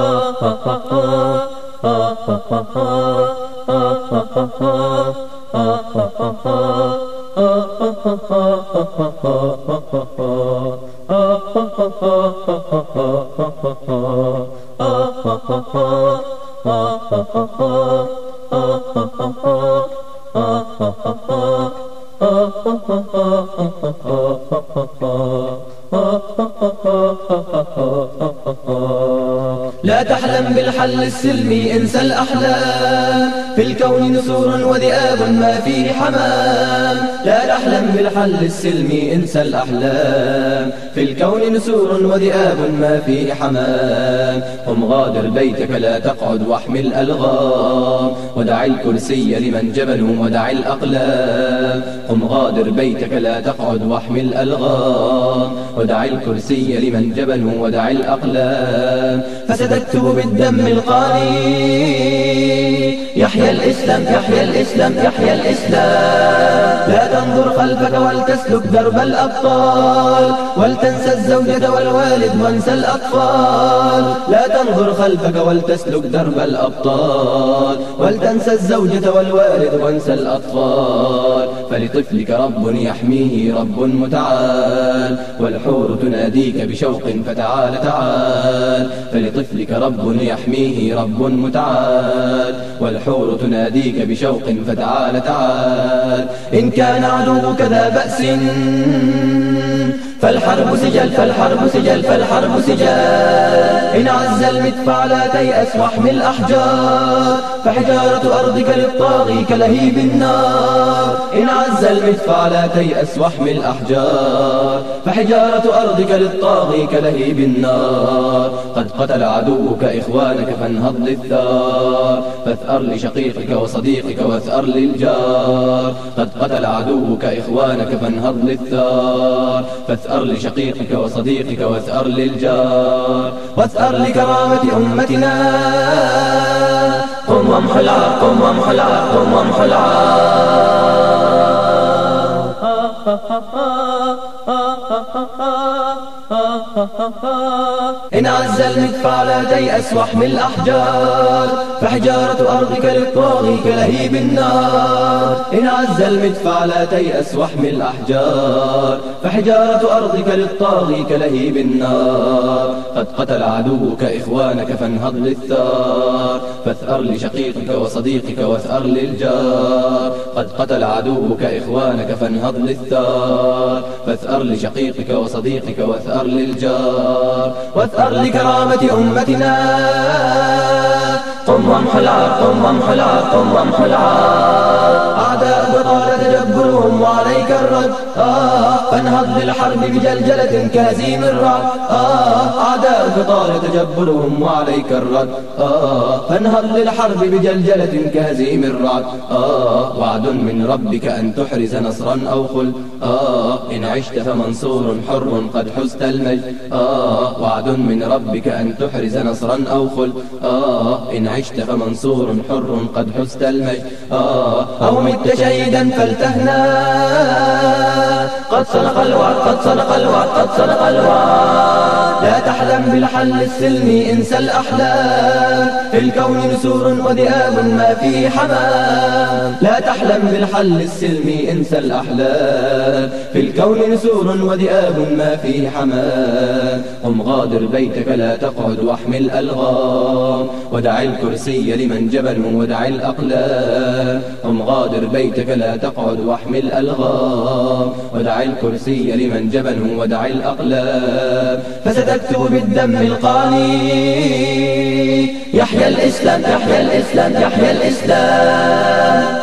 Oh, لا تحلم بالحل السلمي انسى الأحلام. في الكون نسور وذئاب ما فيه حمام. لا تحلم بالحل السلمي انسى الأحلام. في الكون نسور وذئاب ما فيه حمام. قم غادر بيتك لا تقعد واحمل ألغام ودع الكرسي لمن جبل ودع الأقلام. قم غادر بيتك لا تقعد واحمل ألغام ودع الكرسي لمن جبل ودع الأقلام فستكتب بالدم القاني. يحيى الإسلام يحيى الإسلام يحيى الإسلام. لا تنظر خلفك ولتسلك درب الأبطال ولتنسى الزوجة والوالد وانسى الأطفال. لا تنظر خلفك ولتسلك درب الأبطال ولتنسى الزوجة والوالد وانسى الأطفال. فلطفلك رب يحميه رب متعال والحور تناديك بشوق فتعال تعال. فلطفلك رب يحميه رب متعال والحور تناديك بشوق فتعال تعال إن كان عدوك ذا بأس. فالحرب سجل فالحرب سجل فالحرب سجل. إن عز المدفع لا تيأس واحمل الأحجار فحجارة أرضك للطاغي كلهيب النار. إن عز المدفع لا تيأس واحمل الأحجار فحجارة أرضك للطاغي كلهيب النار. قد قتل عدوك إخوانك فانهض للثار. فاثأر لشقيقك وصديقك واثأر للجار. قد قتل عدوك إخوانك فانهض للثار. فاثأر لشقيقك وصديقك واثأر للجار واثأر لكرامة أمتنا. قم وامحو العار قم وامحو العار قم وامحو إن عز المدفع لا تيأس وأحمل الأحجار. فحجارة أرضك للطاغي كلهيب النار. إن عز المدفع لا تيأس واحمل الأحجار. فحجارة أرضك للطاغي كلهيب النار. قد قتل عدوك إخوانك فانهض للثار. فاثأر لشقيقك وصديقك واثأر للجار. قد قتل عدوك إخوانك فانهض للثار. فاثأر لشقيقك وصديقك واثأر للجار. واثأر لكرامة أمتنا. قم وامحو العار قم وامحو العار قم وامحو العار أعداءك طال تجبرهم وعليك الرد. آه فانهض للحرب بجلجلة كهزيم الرعد. آه أعداءك طال تجبرهم وعليك الرد. آه فانهض للحرب بجلجلة كهزيم الرعد. آه وعد من ربك أن تحرز نصرا أو خل آه إن عشت فمنصور حر قد حزت المجد. آه وعد من ربك أن تحرز نصرا أو خل آه إن عشت فمنصور حر قد حزت المجد. آه أو مت شهيدا فلتهنا قد صدق الوعد قد صدق الوعد قد صدق الوعد. لا تحلم بالحل السلمي انسى الأحلام في الكون نسور وذئاب ما فيه حمام. لا تحلم بالحل السلمي انسى الأحلام في الكون نسور وذئاب ما فيه حمام. قم غادر بيتك لا تقعد واحمل ألغام. ودع الكرسي لمن جبل ودع الأقلام. قم غادر بيتك لا تقعد واحمل ألغام. ودع الكرسي لمن جبل ودع الأقلام. فستكتب بالدم القاني. يحيى الإسلام يحيى الإسلام يحيى الإسلام.